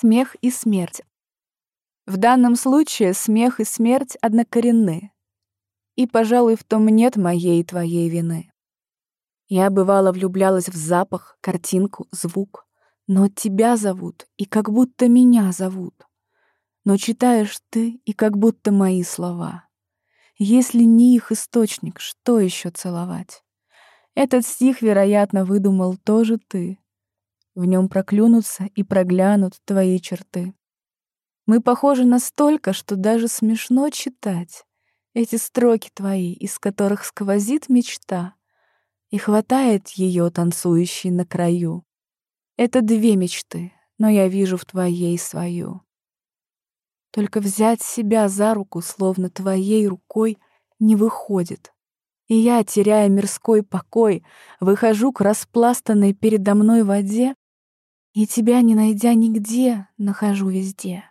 Смех и смерть. В данном случае смех и смерть однокоренны. И, пожалуй, в том нет моей и твоей вины. Я, бывало, влюблялась в запах, картинку, звук. Но тебя зовут, и как будто меня зовут. Но читаешь ты, и как будто мои слова. Если не их источник, что еще целовать? Этот стих, вероятно, выдумал тоже ты. В нем проклюнутся и проглянут твои черты. Мы похожи настолько, что даже смешно читать эти строки твои, из которых сквозит мечта, и хватает ее танцующей на краю. Это две мечты, но я вижу в твоей свою. Только взять себя за руку, словно твоей рукой, не выходит. И я, теряя мирской покой, выхожу к распластанной передо мной воде и тебя, не найдя нигде, нахожу везде.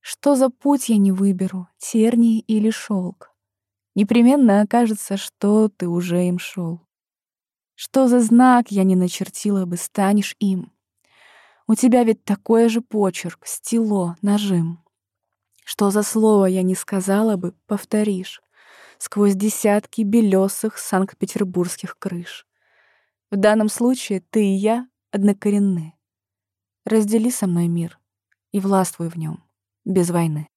Что за путь я не выберу, тернии или шелк? Непременно окажется, что ты уже им шел. Что за знак я не начертила бы, станешь им? У тебя ведь такой же почерк, стило, нажим. Что за слово я не сказала бы, повторишь, сквозь десятки белесых санкт-петербургских крыш. В данном случае ты и я однокоренны. Раздели со мной мир и властвуй в нем без войны.